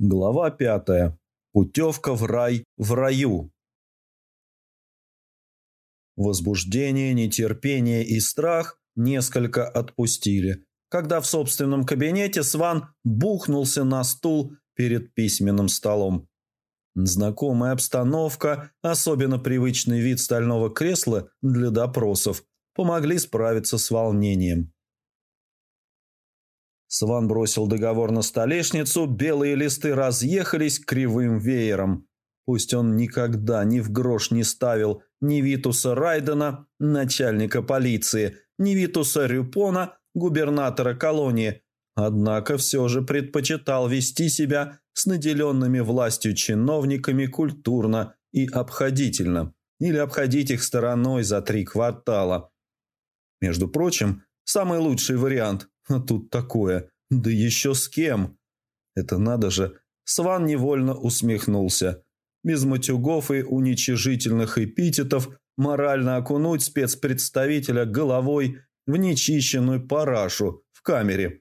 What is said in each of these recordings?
Глава пятая. Путевка в рай в раю. Возбуждение, нетерпение и страх несколько отпустили, когда в собственном кабинете Сван бухнулся на стул перед письменным столом. Знакомая обстановка, особенно привычный вид стального кресла для допросов, помогли справиться с волнением. Сван бросил договор на столешницу, белые листы разъехались кривым веером. Пусть он никогда ни в грош не ставил ни Витуса Райдена, начальника полиции, ни Витуса Рюпона, губернатора колонии, однако все же предпочитал вести себя с наделенными властью чиновниками культурно и обходительно, или обходить их стороной за три квартала. Между прочим, самый лучший вариант – а тут такое. Да еще с кем? Это надо же. Сван невольно усмехнулся. Без матюгов и уничижительных эпитетов морально окунуть спецпредставителя головой в нечищенную парашу в камере.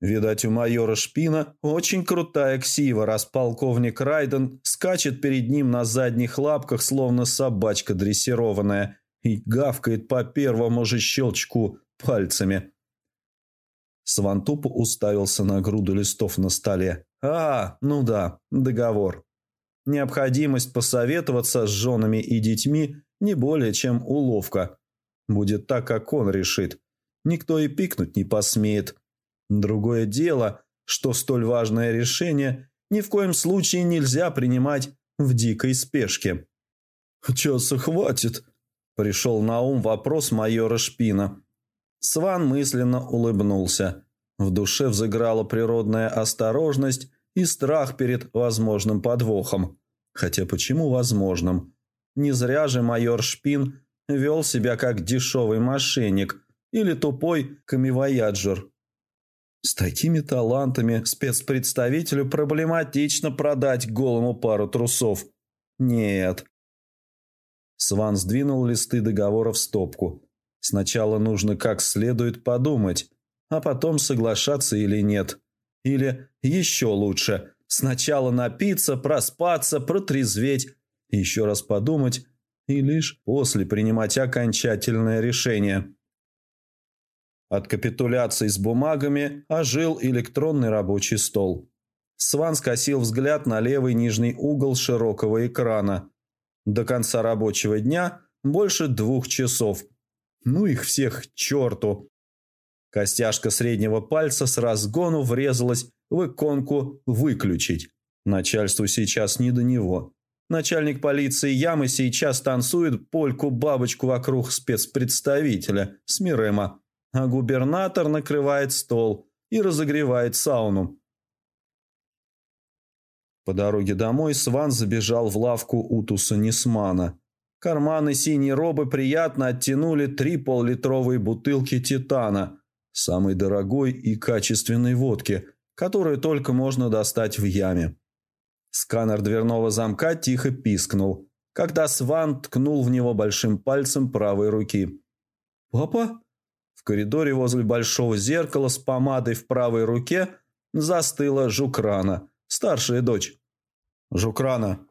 Видать, у майора Шпина очень крутая ксива, раз полковник Райден скачет перед ним на задних лапках, словно собачка дрессированная, и гавкает по первому же щелчку пальцами. Свантуп уставился на груду листов на столе. «А, ну да, договор. Необходимость посоветоваться с женами и детьми не более чем уловка. Будет так, как он решит. Никто и пикнуть не посмеет. Другое дело, что столь важное решение ни в коем случае нельзя принимать в дикой спешке». «Часа хватит?» – пришел на ум вопрос майора Шпина. Сван мысленно улыбнулся. В душе взыграла природная осторожность и страх перед возможным подвохом. Хотя почему возможным? Не зря же майор Шпин вел себя как дешевый мошенник или тупой камевояджер. С такими талантами спецпредставителю проблематично продать голому пару трусов. Нет. Сван сдвинул листы договора в стопку. Сначала нужно как следует подумать, а потом соглашаться или нет. Или еще лучше, сначала напиться, проспаться, протрезветь, еще раз подумать и лишь после принимать окончательное решение. От капитуляции с бумагами ожил электронный рабочий стол. Сван скосил взгляд на левый нижний угол широкого экрана. До конца рабочего дня больше двух часов – ну их всех к черту. Костяшка среднего пальца с разгону врезалась в иконку «Выключить». Начальству сейчас не до него. Начальник полиции Ямы сейчас танцует польку-бабочку вокруг спецпредставителя Смирема, а губернатор накрывает стол и разогревает сауну. По дороге домой Сван забежал в лавку Утуса Несмана – Карманы синей робы приятно оттянули три поллитровые бутылки «Титана», самой дорогой и качественной водки, которую только можно достать в яме. Сканер дверного замка тихо пискнул, когда Сван ткнул в него большим пальцем правой руки. «Папа?» В коридоре возле большого зеркала с помадой в правой руке застыла Жукрана, старшая дочь. «Жукрана,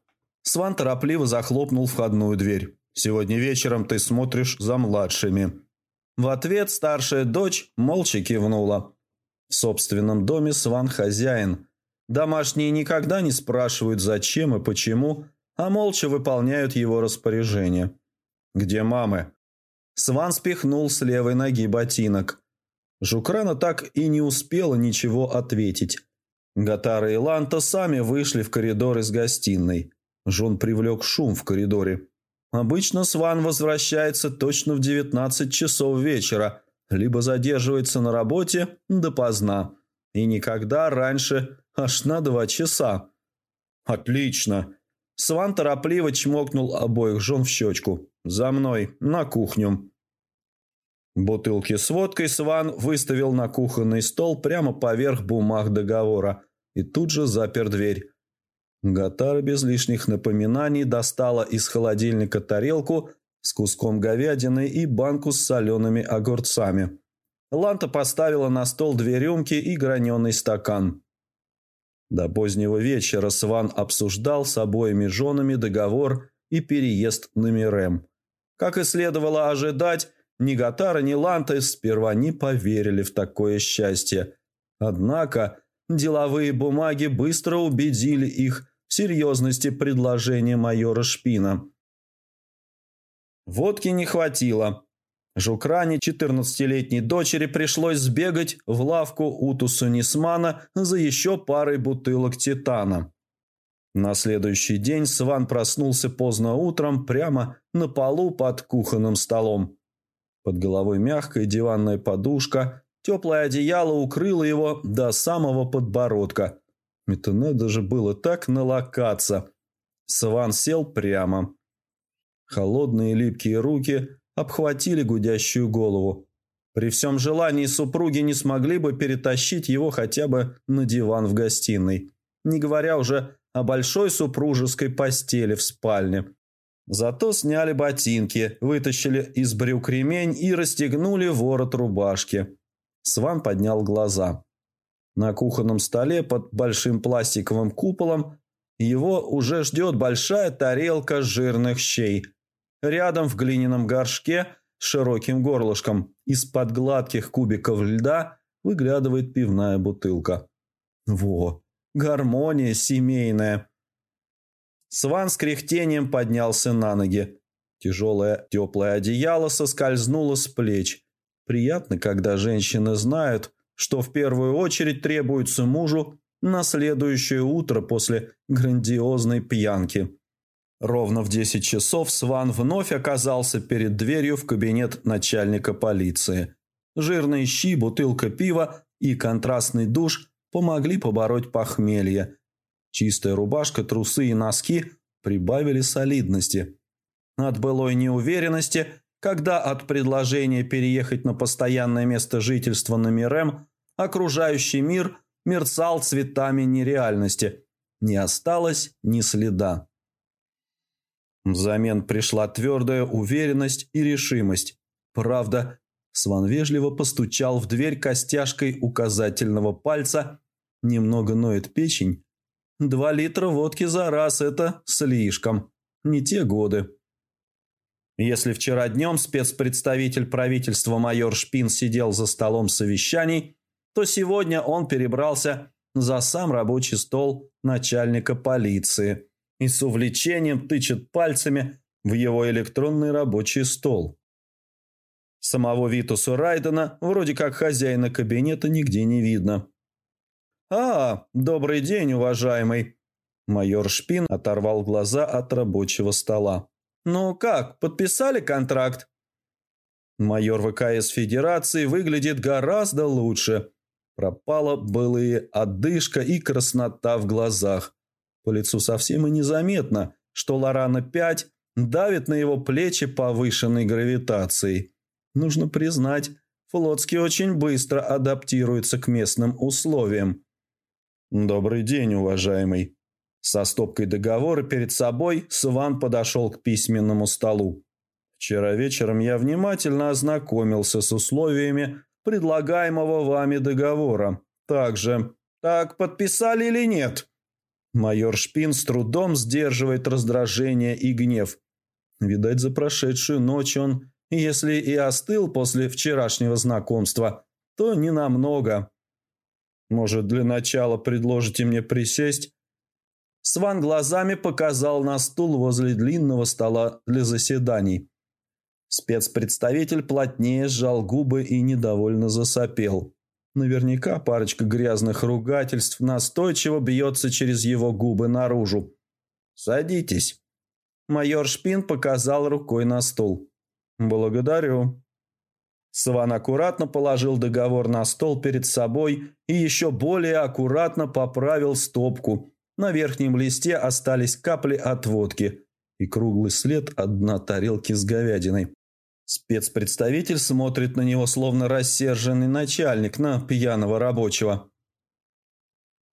Сван торопливо захлопнул входную дверь. «Сегодня вечером ты смотришь за младшими». В ответ старшая дочь молча кивнула. В собственном доме Сван хозяин. Домашние никогда не спрашивают, зачем и почему, а молча выполняют его распоряжение. «Где мамы?» Сван спихнул с левой ноги ботинок. Жукрана так и не успела ничего ответить. Гатара и Ланта сами вышли в коридор из гостиной. Жон привлек шум в коридоре. Обычно Сван возвращается точно в 19 часов вечера, либо задерживается на работе допоздна. И никогда раньше аж на два часа. «Отлично!» Сван торопливо чмокнул обоих жен в щечку. «За мной, на кухню!» Бутылки с водкой Сван выставил на кухонный стол прямо поверх бумаг договора и тут же запер дверь. Гатара без лишних напоминаний достала из холодильника тарелку с куском говядины и банку с солеными огурцами. Ланта поставила на стол две рюмки и граненый стакан. До позднего вечера Сван обсуждал с обоими женами договор и переезд на Мирем. Как и следовало ожидать, ни Гатара, ни Лантес сперва не поверили в такое счастье. Однако деловые бумаги быстро убедили их серьезности предложения майора Шпина. Водки не хватило. Жукране, 14-летней дочери, пришлось сбегать в лавку Утусу Нисмана за еще парой бутылок титана. На следующий день Сван проснулся поздно утром прямо на полу под кухонным столом. Под головой мягкая диванная подушка, теплое одеяло укрыло его до самого подбородка. Это надо же было так налокаться. Сван сел прямо. Холодные липкие руки обхватили гудящую голову. При всем желании супруги не смогли бы перетащить его хотя бы на диван в гостиной, не говоря уже о большой супружеской постели в спальне. Зато сняли ботинки, вытащили из брюк ремень и расстегнули ворот рубашки. Сван поднял глаза. На кухонном столе под большим пластиковым куполом его уже ждет большая тарелка жирных щей – Рядом в глиняном горшке с широким горлышком из-под гладких кубиков льда выглядывает пивная бутылка. Во, гармония семейная. Сван с кряхтением поднялся на ноги. Тяжелое теплое одеяло соскользнуло с плеч. Приятно, когда женщины знают, что в первую очередь требуется мужу на следующее утро после грандиозной пьянки. Ровно в 10 часов Сван вновь оказался перед дверью в кабинет начальника полиции. Жирные щи, бутылка пива и контрастный душ помогли побороть похмелье. Чистая рубашка, трусы и носки прибавили солидности. От былой неуверенности, когда от предложения переехать на постоянное место жительства на Мирем окружающий мир мерцал цветами нереальности, не осталось ни следа. Взамен пришла твердая уверенность и решимость. Правда, Сван вежливо постучал в дверь костяшкой указательного пальца. Немного ноет печень. Два литра водки за раз – это слишком. Не те годы. Если вчера днем спецпредставитель правительства майор Шпин сидел за столом совещаний, то сегодня он перебрался за сам рабочий стол начальника полиции – и с увлечением тычет пальцами в его электронный рабочий стол. Самого Витуса Райдена, вроде как хозяина кабинета, нигде не видно. «А, добрый день, уважаемый!» Майор Шпин оторвал глаза от рабочего стола. «Ну как, подписали контракт?» Майор ВКС Федерации выглядит гораздо лучше. Пропала былые одышка и краснота в глазах. По лицу совсем и незаметно, что Лорана-5 давит на его плечи повышенной гравитацией. Нужно признать, Флотский очень быстро адаптируется к местным условиям. «Добрый день, уважаемый». Со стопкой договора перед собой Сван подошел к письменному столу. «Вчера вечером я внимательно ознакомился с условиями предлагаемого вами договора. Также, так подписали или нет?» Майор Шпин с трудом сдерживает раздражение и гнев. Видать, за прошедшую ночь он, если и остыл после вчерашнего знакомства, то не намного. Может, для начала предложите мне присесть? Сван глазами показал на стул возле длинного стола для заседаний. Спецпредставитель плотнее сжал губы и недовольно засопел. Наверняка парочка грязных ругательств настойчиво бьется через его губы наружу. «Садитесь». Майор Шпин показал рукой на стол. «Благодарю». Сван аккуратно положил договор на стол перед собой и еще более аккуратно поправил стопку. На верхнем листе остались капли от водки и круглый след от дна тарелки с говядиной. Спецпредставитель смотрит на него, словно рассерженный начальник на пьяного рабочего.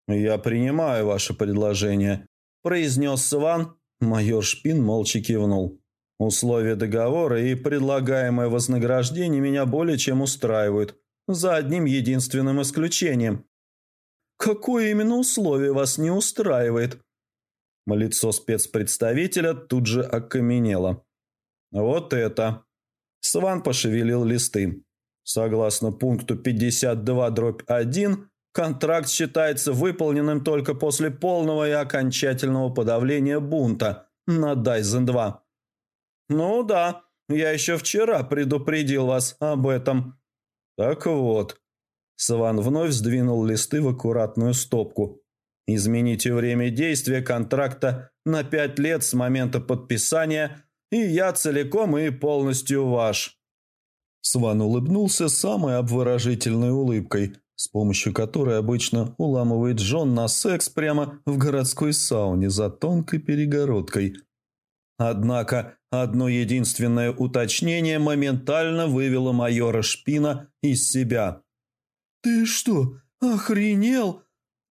«Я принимаю ваше предложение», – произнес Сван. Майор Шпин молча кивнул. «Условия договора и предлагаемое вознаграждение меня более чем устраивают, за одним единственным исключением. Какое именно условие вас не устраивает?» Лицо спецпредставителя тут же окаменело. «Вот это!» Сван пошевелил листы. Согласно пункту 52 дробь 1, контракт считается выполненным только после полного и окончательного подавления бунта на Дайзен-2. «Ну да, я еще вчера предупредил вас об этом». «Так вот». Сван вновь сдвинул листы в аккуратную стопку. «Измените время действия контракта на пять лет с момента подписания, и я целиком и полностью ваш». Сван улыбнулся самой обворожительной улыбкой, с помощью которой обычно уламывает Джон на секс прямо в городской сауне за тонкой перегородкой. Однако одно единственное уточнение моментально вывело майора Шпина из себя. «Ты что, охренел?»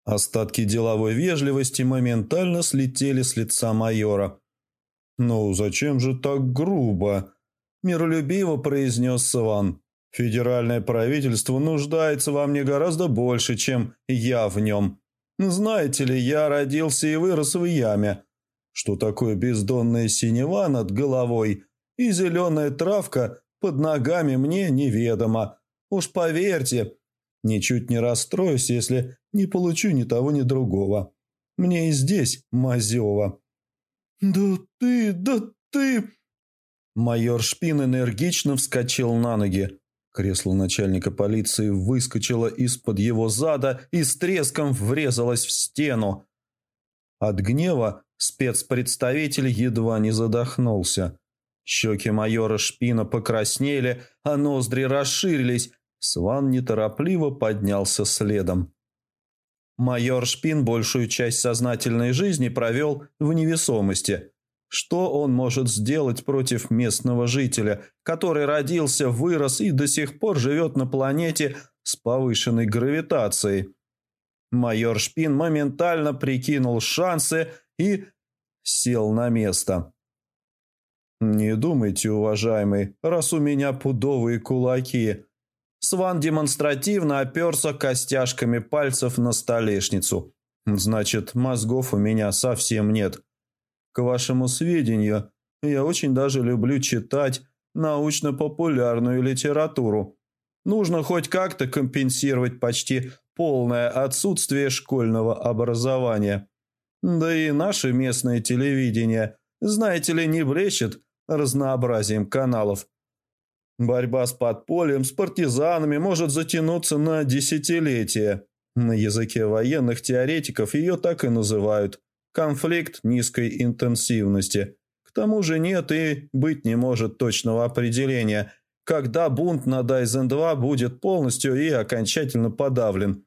Остатки деловой вежливости моментально слетели с лица майора. «Ну, зачем же так грубо?» – миролюбиво произнес Саван. «Федеральное правительство нуждается во мне гораздо больше, чем я в нем. Знаете ли, я родился и вырос в яме. Что такое бездонная синева над головой и зеленая травка под ногами мне неведомо. Уж поверьте, ничуть не расстроюсь, если не получу ни того, ни другого. Мне и здесь мазево». «Да ты, да ты...» Майор Шпин энергично вскочил на ноги. Кресло начальника полиции выскочило из-под его зада и с треском врезалось в стену. От гнева спецпредставитель едва не задохнулся. Щеки майора Шпина покраснели, а ноздри расширились. Сван неторопливо поднялся следом. Майор Шпин большую часть сознательной жизни провел в невесомости. Что он может сделать против местного жителя, который родился, вырос и до сих пор живет на планете с повышенной гравитацией? Майор Шпин моментально прикинул шансы и сел на место. «Не думайте, уважаемый, раз у меня пудовые кулаки», Сван демонстративно оперся костяшками пальцев на столешницу. «Значит, мозгов у меня совсем нет. К вашему сведению, я очень даже люблю читать научно-популярную литературу. Нужно хоть как-то компенсировать почти полное отсутствие школьного образования. Да и наше местное телевидение, знаете ли, не блещет разнообразием каналов. Борьба с подпольем, с партизанами может затянуться на десятилетия. На языке военных теоретиков ее так и называют – конфликт низкой интенсивности. К тому же нет и быть не может точного определения, когда бунт на Дайзен-2 будет полностью и окончательно подавлен.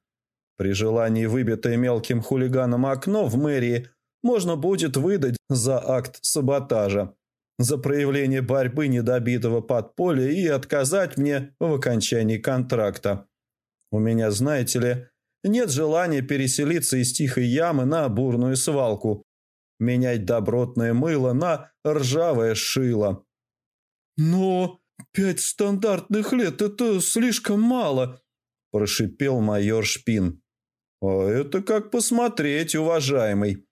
При желании выбитое мелким хулиганом окно в мэрии можно будет выдать за акт саботажа за проявление борьбы недобитого подполья и отказать мне в окончании контракта. У меня, знаете ли, нет желания переселиться из тихой ямы на бурную свалку, менять добротное мыло на ржавое шило. «Но пять стандартных лет – это слишком мало», – прошипел майор Шпин. «А это как посмотреть, уважаемый».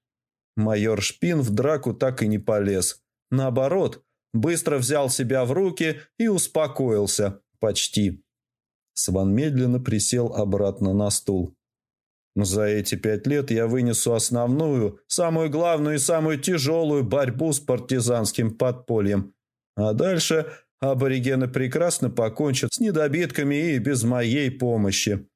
Майор Шпин в драку так и не полез – Наоборот, быстро взял себя в руки и успокоился. Почти. Сван медленно присел обратно на стул. За эти пять лет я вынесу основную, самую главную и самую тяжелую борьбу с партизанским подпольем. А дальше аборигены прекрасно покончат с недобитками и без моей помощи.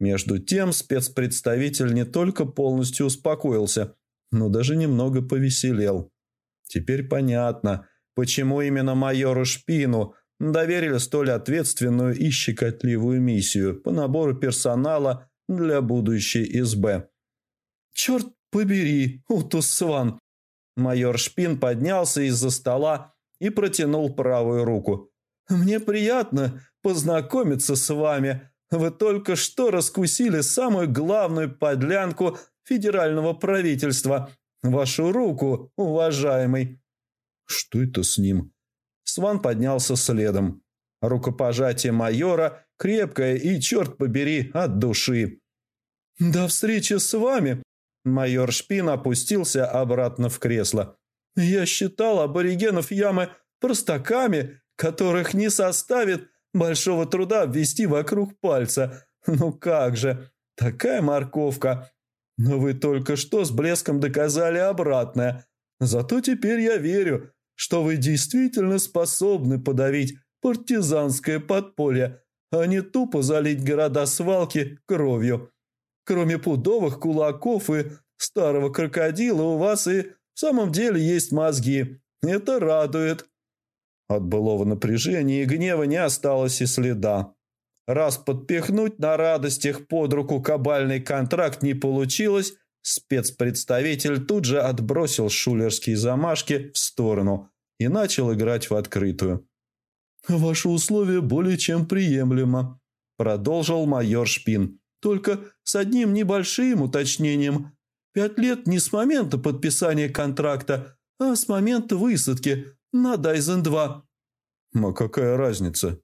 Между тем спецпредставитель не только полностью успокоился, но даже немного повеселел. Теперь понятно, почему именно майору Шпину доверили столь ответственную и щекотливую миссию по набору персонала для будущей СБ. «Черт побери, Утус Сван!» Майор Шпин поднялся из-за стола и протянул правую руку. «Мне приятно познакомиться с вами. Вы только что раскусили самую главную подлянку федерального правительства Вашу руку, уважаемый!» «Что это с ним?» Сван поднялся следом. Рукопожатие майора крепкое и, черт побери, от души. «До встречи с вами!» Майор Шпин опустился обратно в кресло. «Я считал аборигенов ямы простаками, которых не составит большого труда ввести вокруг пальца. Ну как же, такая морковка! Но вы только что с блеском доказали обратное. Зато теперь я верю, что вы действительно способны подавить партизанское подполье, а не тупо залить города-свалки кровью. Кроме пудовых кулаков и старого крокодила у вас и в самом деле есть мозги. Это радует». От былого напряжения и гнева не осталось и следа. Раз подпихнуть на радостях под руку кабальный контракт не получилось, спецпредставитель тут же отбросил шулерские замашки в сторону и начал играть в открытую. «Ваши условия более чем приемлемо», – продолжил майор Шпин. «Только с одним небольшим уточнением. Пять лет не с момента подписания контракта, а с момента высадки на Дайзен-2». «А какая разница?»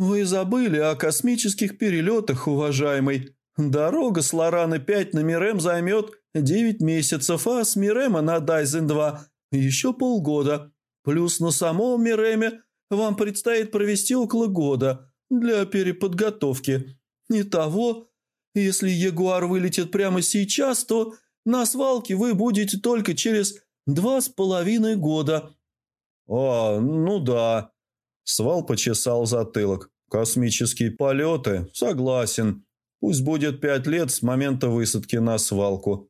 «Вы забыли о космических перелетах, уважаемый. Дорога с Лораны-5 на Мирем займет 9 месяцев, а с Мирема на Дайзен-2 еще полгода. Плюс на самом Миреме вам предстоит провести около года для переподготовки. Итого, если Ягуар вылетит прямо сейчас, то на свалке вы будете только через два с половиной года». «А, ну да», Свал почесал затылок. «Космические полеты? Согласен. Пусть будет пять лет с момента высадки на свалку.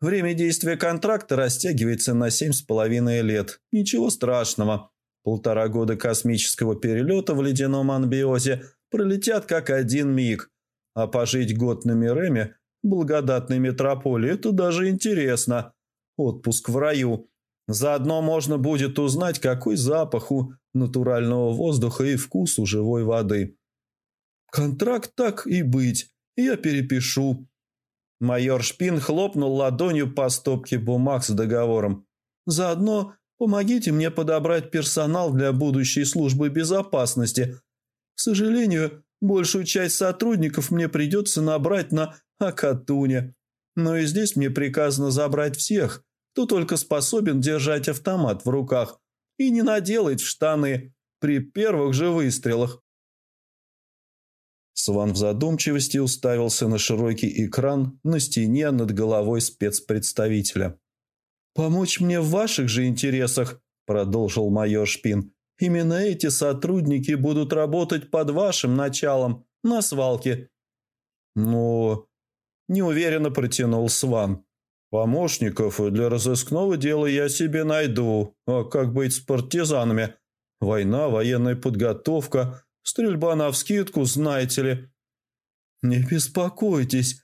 Время действия контракта растягивается на семь с половиной лет. Ничего страшного. Полтора года космического перелета в ледяном анбиозе пролетят как один миг. А пожить год на Миреме, благодатной метрополии, это даже интересно. Отпуск в раю. Заодно можно будет узнать, какой запах у натурального воздуха и вкус у живой воды. Контракт так и быть, я перепишу. Майор Шпин хлопнул ладонью по стопке бумаг с договором. Заодно помогите мне подобрать персонал для будущей службы безопасности. К сожалению, большую часть сотрудников мне придется набрать на Акатуне. Но и здесь мне приказано забрать всех, кто только способен держать автомат в руках и не наделать в штаны при первых же выстрелах. Сван в задумчивости уставился на широкий экран на стене над головой спецпредставителя. «Помочь мне в ваших же интересах», – продолжил майор Шпин. «Именно эти сотрудники будут работать под вашим началом на свалке». «Ну...» – неуверенно протянул Сван. Помощников для разыскного дела я себе найду. А как быть с партизанами? Война, военная подготовка, стрельба навскидку, знаете ли. Не беспокойтесь.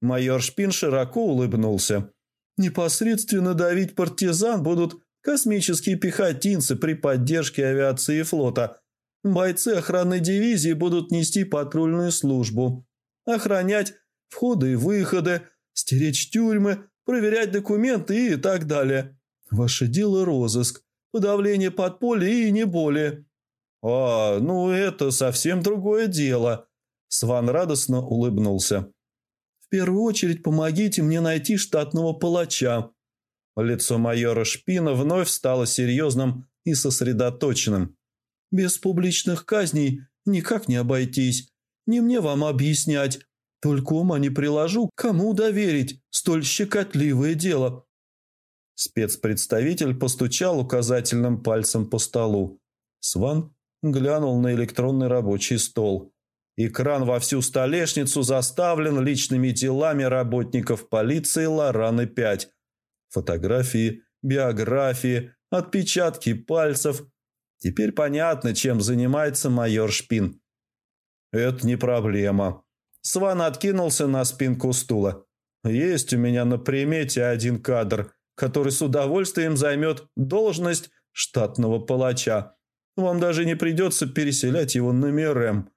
Майор Шпин широко улыбнулся. Непосредственно давить партизан будут космические пехотинцы при поддержке авиации и флота. Бойцы охранной дивизии будут нести патрульную службу, охранять входы и выходы, стеречь тюрьмы, проверять документы и так далее. Ваше дело розыск, подавление подполья и не более». «А, ну это совсем другое дело», – Сван радостно улыбнулся. «В первую очередь помогите мне найти штатного палача». Лицо майора Шпина вновь стало серьезным и сосредоточенным. «Без публичных казней никак не обойтись. Не мне вам объяснять, только ума не приложу, кому доверить столь щекотливое дело». Спецпредставитель постучал указательным пальцем по столу. Сван глянул на электронный рабочий стол. Экран во всю столешницу заставлен личными делами работников полиции Лораны-5. Фотографии, биографии, отпечатки пальцев. Теперь понятно, чем занимается майор Шпин. «Это не проблема», Сван откинулся на спинку стула. «Есть у меня на примете один кадр, который с удовольствием займет должность штатного палача. Вам даже не придется переселять его на Мирем».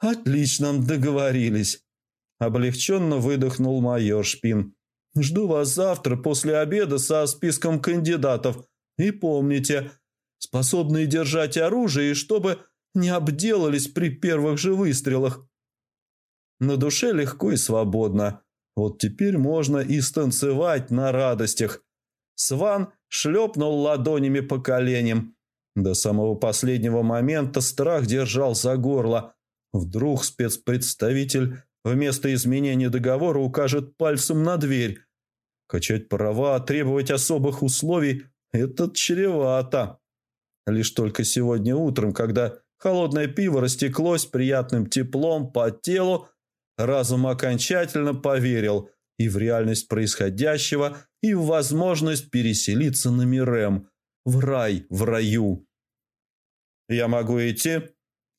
«Отлично, договорились», – облегченно выдохнул майор Шпин. «Жду вас завтра после обеда со списком кандидатов. И помните, способные держать оружие чтобы не обделались при первых же выстрелах». На душе легко и свободно. Вот теперь можно и станцевать на радостях. Сван шлепнул ладонями по коленям. До самого последнего момента страх держал за горло. Вдруг спецпредставитель вместо изменения договора укажет пальцем на дверь. Качать права, требовать особых условий – это чревато. Лишь только сегодня утром, когда холодное пиво растеклось приятным теплом по телу, разум окончательно поверил и в реальность происходящего, и в возможность переселиться на Мирем, в рай, в раю. «Я могу идти?»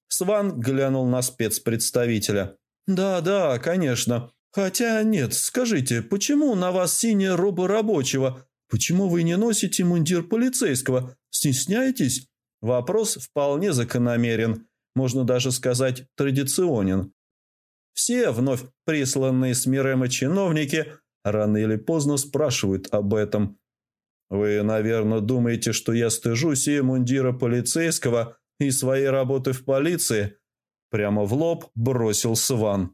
Сван глянул на спецпредставителя. «Да, да, конечно. Хотя нет, скажите, почему на вас синяя роба рабочего? Почему вы не носите мундир полицейского? Стесняетесь?» Вопрос вполне закономерен, можно даже сказать традиционен. Все вновь присланные с Мирема чиновники рано или поздно спрашивают об этом. Вы, наверное, думаете, что я стыжусь и мундира полицейского и своей работы в полиции? Прямо в лоб бросил Сван.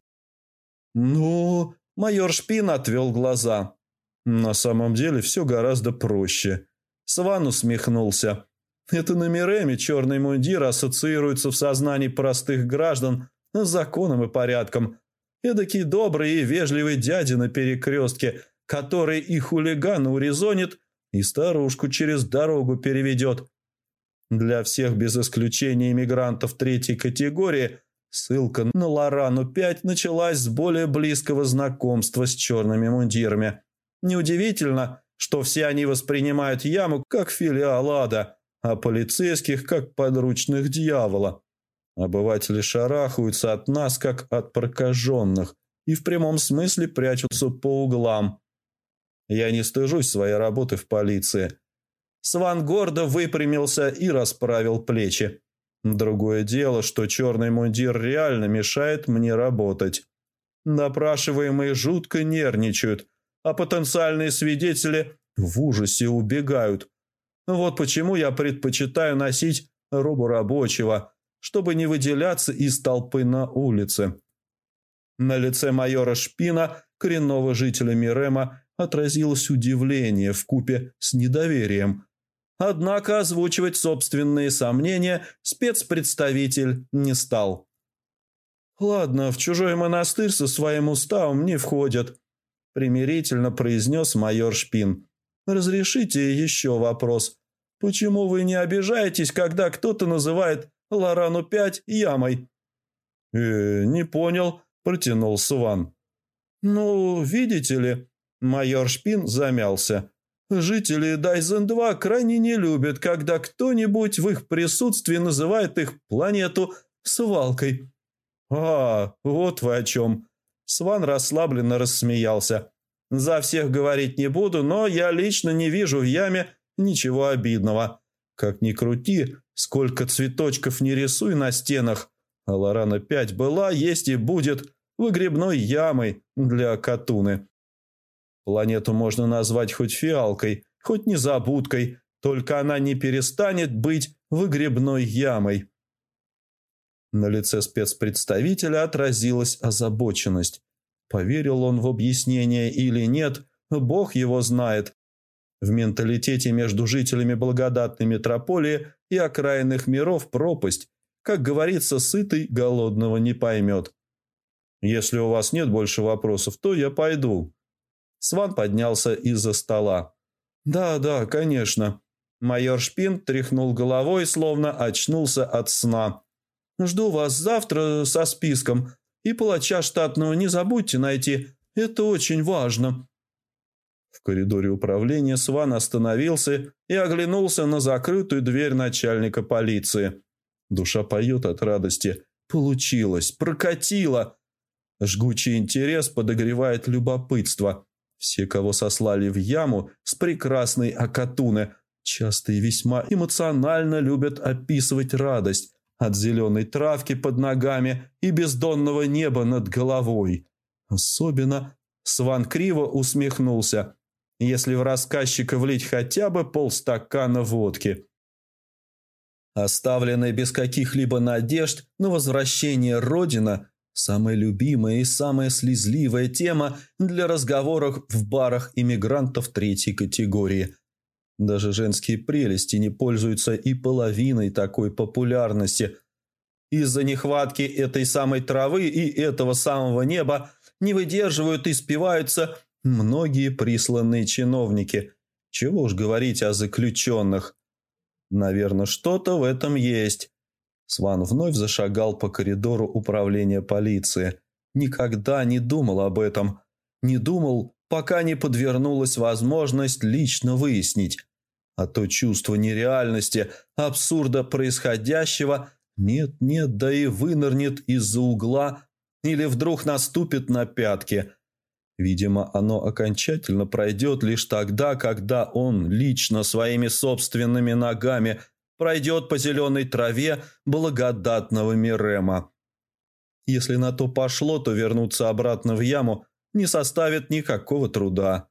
Ну, майор Шпин отвел глаза. На самом деле все гораздо проще. Сван усмехнулся. Это на Миреме черный мундир ассоциируется в сознании простых граждан законом и порядком. Эдакий добрый и вежливый дядя на перекрестке, который и хулигана урезонит, и старушку через дорогу переведет. Для всех без исключения иммигрантов третьей категории ссылка на Лорану-5 началась с более близкого знакомства с черными мундирами. Неудивительно, что все они воспринимают яму как филиал ада, а полицейских как подручных дьявола. Обыватели шарахаются от нас, как от прокаженных, и в прямом смысле прячутся по углам. Я не стыжусь своей работы в полиции. Сван гордо выпрямился и расправил плечи. Другое дело, что черный мундир реально мешает мне работать. Допрашиваемые жутко нервничают, а потенциальные свидетели в ужасе убегают. Вот почему я предпочитаю носить робу рабочего – чтобы не выделяться из толпы на улице. На лице майора Шпина, коренного жителя Мирема, отразилось удивление в купе с недоверием. Однако озвучивать собственные сомнения спецпредставитель не стал. «Ладно, в чужой монастырь со своим уставом не входят», – примирительно произнес майор Шпин. «Разрешите еще вопрос. Почему вы не обижаетесь, когда кто-то называет Лорану пять ямой». «Э, не понял», – протянул Сван. «Ну, видите ли...» – майор Шпин замялся. «Жители Дайзен-2 крайне не любят, когда кто-нибудь в их присутствии называет их планету свалкой». «А, вот вы о чем». Сван расслабленно рассмеялся. «За всех говорить не буду, но я лично не вижу в яме ничего обидного. Как ни крути, сколько цветочков не рисуй на стенах, а Лорана 5 была, есть и будет выгребной ямой для Катуны. Планету можно назвать хоть фиалкой, хоть незабудкой, только она не перестанет быть выгребной ямой. На лице спецпредставителя отразилась озабоченность. Поверил он в объяснение или нет, бог его знает. В менталитете между жителями благодатной метрополии и окраинных миров пропасть. Как говорится, сытый голодного не поймет. Если у вас нет больше вопросов, то я пойду. Сван поднялся из-за стола. Да, да, конечно. Майор Шпин тряхнул головой, словно очнулся от сна. Жду вас завтра со списком. И палача штатного не забудьте найти. Это очень важно. В коридоре управления Сван остановился и оглянулся на закрытую дверь начальника полиции. Душа поет от радости. Получилось, прокатило. Жгучий интерес подогревает любопытство. Все, кого сослали в яму с прекрасной Акатуны, часто и весьма эмоционально любят описывать радость от зеленой травки под ногами и бездонного неба над головой. Особенно Сван криво усмехнулся если в рассказчика влить хотя бы полстакана водки. Оставленная без каких-либо надежд на возвращение Родина Самая любимая и самая слезливая тема для разговоров в барах иммигрантов третьей категории. Даже женские прелести не пользуются и половиной такой популярности. Из-за нехватки этой самой травы и этого самого неба не выдерживают и спиваются многие присланные чиновники. Чего уж говорить о заключенных. Наверное, что-то в этом есть. Сван вновь зашагал по коридору управления полиции. Никогда не думал об этом. Не думал, пока не подвернулась возможность лично выяснить. А то чувство нереальности, абсурда происходящего нет-нет, да и вынырнет из-за угла или вдруг наступит на пятки. Видимо, оно окончательно пройдет лишь тогда, когда он лично своими собственными ногами – пройдет по зеленой траве благодатного Мирема. Если на то пошло, то вернуться обратно в яму не составит никакого труда.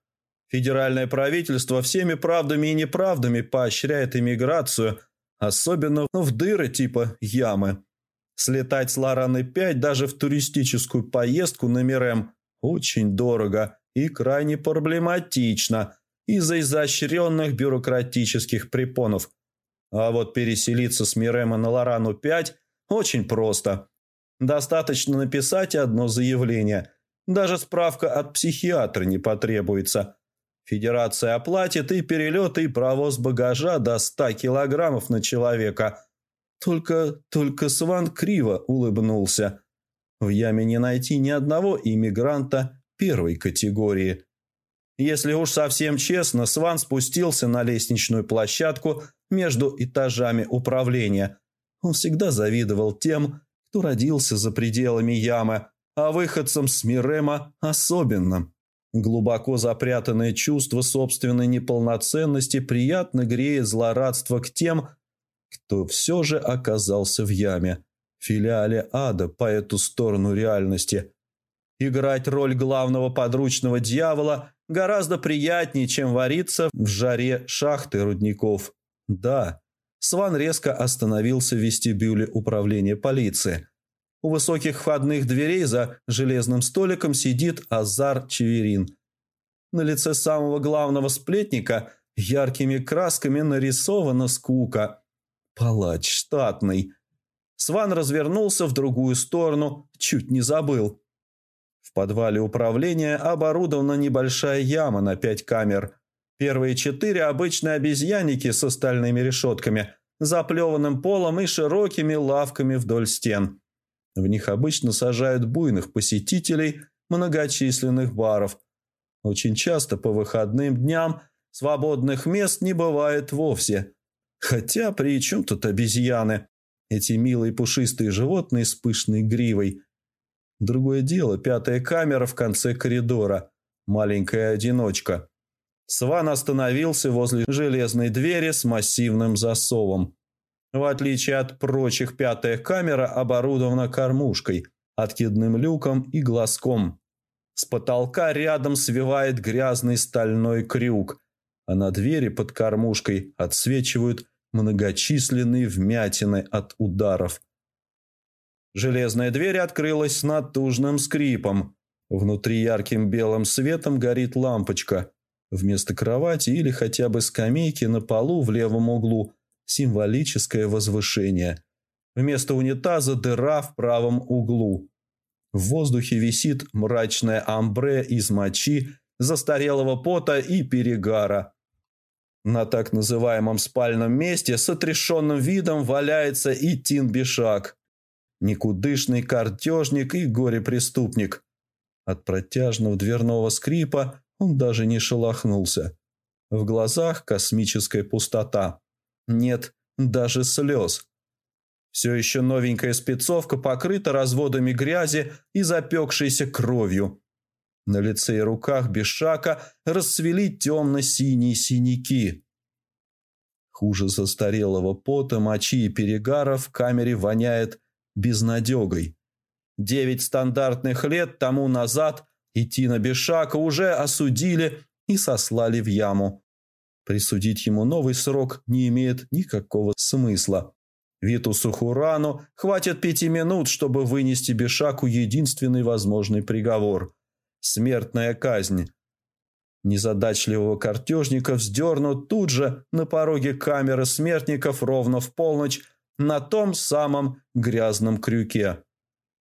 Федеральное правительство всеми правдами и неправдами поощряет иммиграцию, особенно в дыры типа ямы. Слетать с Лораны 5 даже в туристическую поездку на Мирем очень дорого и крайне проблематично из-за изощренных бюрократических препонов – а вот переселиться с Мирема на Лорану-5 очень просто. Достаточно написать одно заявление. Даже справка от психиатра не потребуется. Федерация оплатит и перелет, и провоз багажа до 100 килограммов на человека. Только, только Сван криво улыбнулся. В яме не найти ни одного иммигранта первой категории. Если уж совсем честно, Сван спустился на лестничную площадку между этажами управления. Он всегда завидовал тем, кто родился за пределами ямы, а выходцам с Мирема особенно. Глубоко запрятанное чувство собственной неполноценности приятно греет злорадство к тем, кто все же оказался в яме, филиале ада по эту сторону реальности. Играть роль главного подручного дьявола гораздо приятнее, чем вариться в жаре шахты рудников. Да, Сван резко остановился в вестибюле управления полиции. У высоких входных дверей за железным столиком сидит Азар Чеверин. На лице самого главного сплетника яркими красками нарисована скука. Палач штатный. Сван развернулся в другую сторону, чуть не забыл. В подвале управления оборудована небольшая яма на пять камер – Первые четыре – обычные обезьянники с стальными решетками, заплеванным полом и широкими лавками вдоль стен. В них обычно сажают буйных посетителей многочисленных баров. Очень часто по выходным дням свободных мест не бывает вовсе. Хотя при чем тут обезьяны? Эти милые пушистые животные с пышной гривой. Другое дело – пятая камера в конце коридора. Маленькая одиночка – Сван остановился возле железной двери с массивным засовом. В отличие от прочих, пятая камера оборудована кормушкой, откидным люком и глазком. С потолка рядом свивает грязный стальной крюк, а на двери под кормушкой отсвечивают многочисленные вмятины от ударов. Железная дверь открылась с натужным скрипом. Внутри ярким белым светом горит лампочка – Вместо кровати или хотя бы скамейки на полу в левом углу символическое возвышение. Вместо унитаза дыра в правом углу. В воздухе висит мрачное амбре из мочи, застарелого пота и перегара. На так называемом спальном месте с отрешенным видом валяется и Тин Бишак. Никудышный картежник и горе-преступник. От протяжного дверного скрипа он даже не шелохнулся. В глазах космическая пустота. Нет даже слез. Все еще новенькая спецовка покрыта разводами грязи и запекшейся кровью. На лице и руках Бешака расцвели темно-синие синяки. Хуже застарелого пота, мочи и перегара в камере воняет безнадегой. Девять стандартных лет тому назад и Тина Бешака уже осудили и сослали в яму. Присудить ему новый срок не имеет никакого смысла. Витусу Хурану хватит пяти минут, чтобы вынести Бешаку единственный возможный приговор – смертная казнь. Незадачливого картежника вздернут тут же на пороге камеры смертников ровно в полночь на том самом грязном крюке.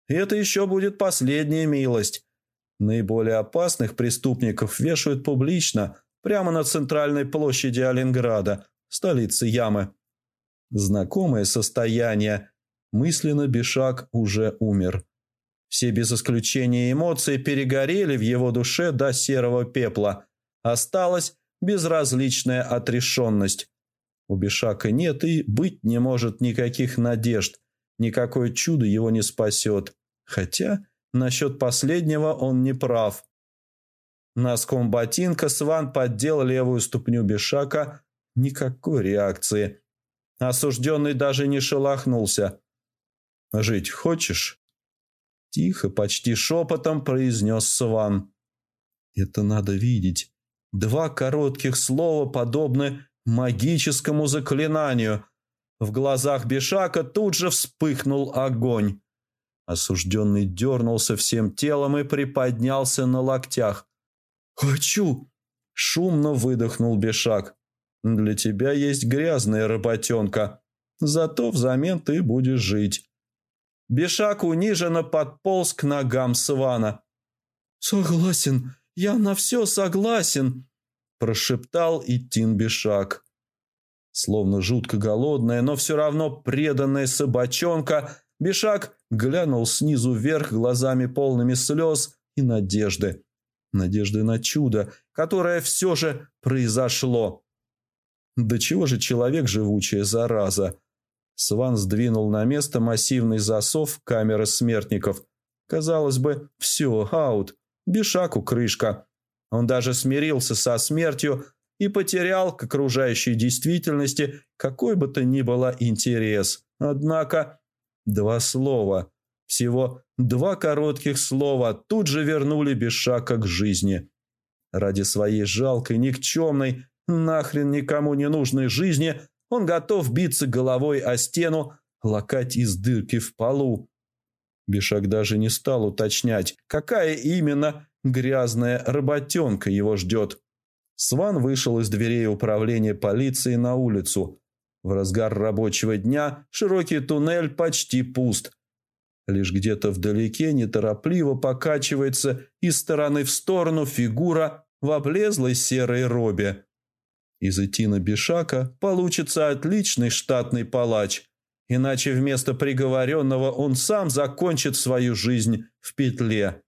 Это еще будет последняя милость. Наиболее опасных преступников вешают публично, прямо на центральной площади Олинграда, столицы Ямы. Знакомое состояние. Мысленно Бешак уже умер. Все без исключения эмоции перегорели в его душе до серого пепла. Осталась безразличная отрешенность. У Бешака нет и быть не может никаких надежд. Никакое чудо его не спасет. Хотя насчет последнего он не прав. Носком ботинка Сван поддел левую ступню Бешака. Никакой реакции. Осужденный даже не шелохнулся. «Жить хочешь?» Тихо, почти шепотом произнес Сван. «Это надо видеть. Два коротких слова подобны магическому заклинанию. В глазах Бешака тут же вспыхнул огонь. Осужденный дернулся всем телом и приподнялся на локтях. «Хочу!» – шумно выдохнул Бешак. Для тебя есть грязная работенка, зато взамен ты будешь жить». Бешак униженно подполз к ногам Свана. «Согласен, я на все согласен», – прошептал Итин Бешак. Словно жутко голодная, но все равно преданная собачонка, Бешак глянул снизу вверх глазами полными слез и надежды. Надежды на чудо, которое все же произошло. Да чего же человек живучая зараза? Сван сдвинул на место массивный засов камеры смертников. Казалось бы, все, аут, бешаку крышка. Он даже смирился со смертью и потерял к окружающей действительности какой бы то ни было интерес. Однако два слова, всего два коротких слова тут же вернули Бешака к жизни. Ради своей жалкой, никчемной, Нахрен никому не нужной жизни он готов биться головой о стену, лакать из дырки в полу. Бешак даже не стал уточнять, какая именно грязная работенка его ждет. Сван вышел из дверей управления полиции на улицу. В разгар рабочего дня широкий туннель почти пуст. Лишь где-то вдалеке неторопливо покачивается из стороны в сторону фигура в облезлой серой робе. Из Этина Бешака получится отличный штатный палач, иначе вместо приговоренного он сам закончит свою жизнь в петле.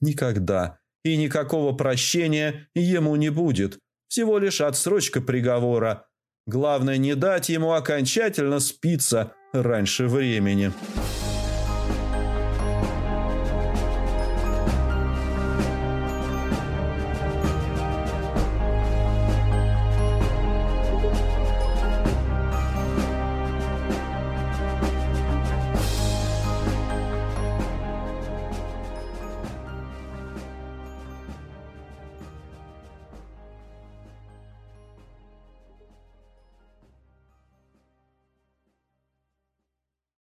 Никогда и никакого прощения ему не будет, всего лишь отсрочка приговора. Главное не дать ему окончательно спиться раньше времени».